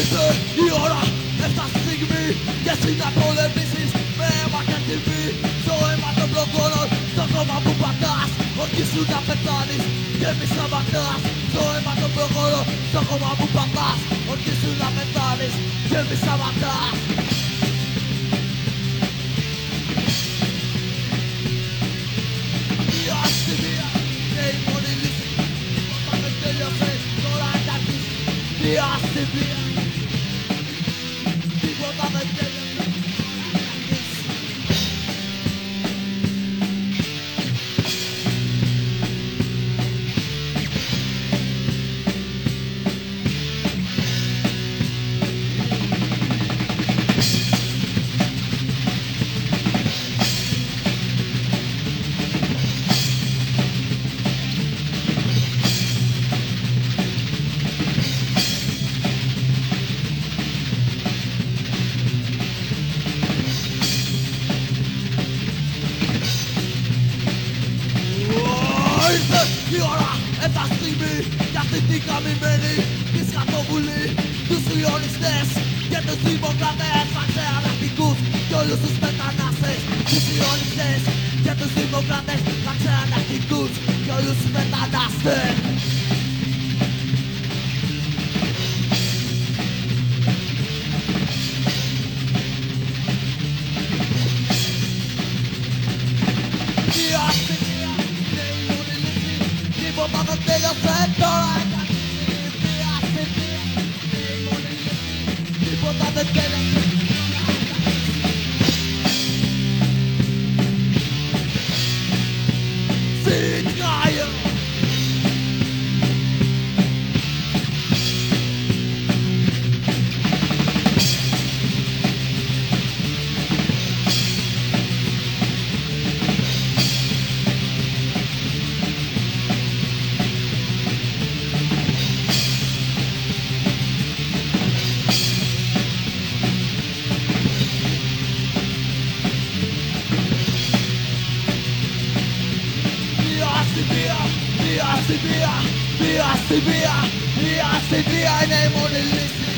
Ήρθε η ώρα, έφτασε η στιγμή Και εσύ να πολεμήσεις με αίμα και τιμή. Στο αίμα των προγόνων, στο κόμμα που πατάς. Ορκίσου να πεθάνεις και μη σταματάς. Στο αίμα των προγόνων, στο κόμμα που πατάς. Ορκίσου να πεθάνεις και μη σταματάς. Η αστυνομία είναι η μόνη λύση. Τίποτα δεν τέλειωσε, τώρα έχει αρχίσεις. Η ώρα, έφτασε η στιγμή για αυτή την καμημένη τη σκατοβουλή Τους ιονιστές και τους δημοκρατές αξιανακτικούς και όλους τους μετανάστες. Τους ιονιστές και τους δημοκρατές αξιανακτικούς και όλους τους μετανάστες Get out. Η αστυνομία, η αστυνομία, η αστυνομία είναι η μόνη λύση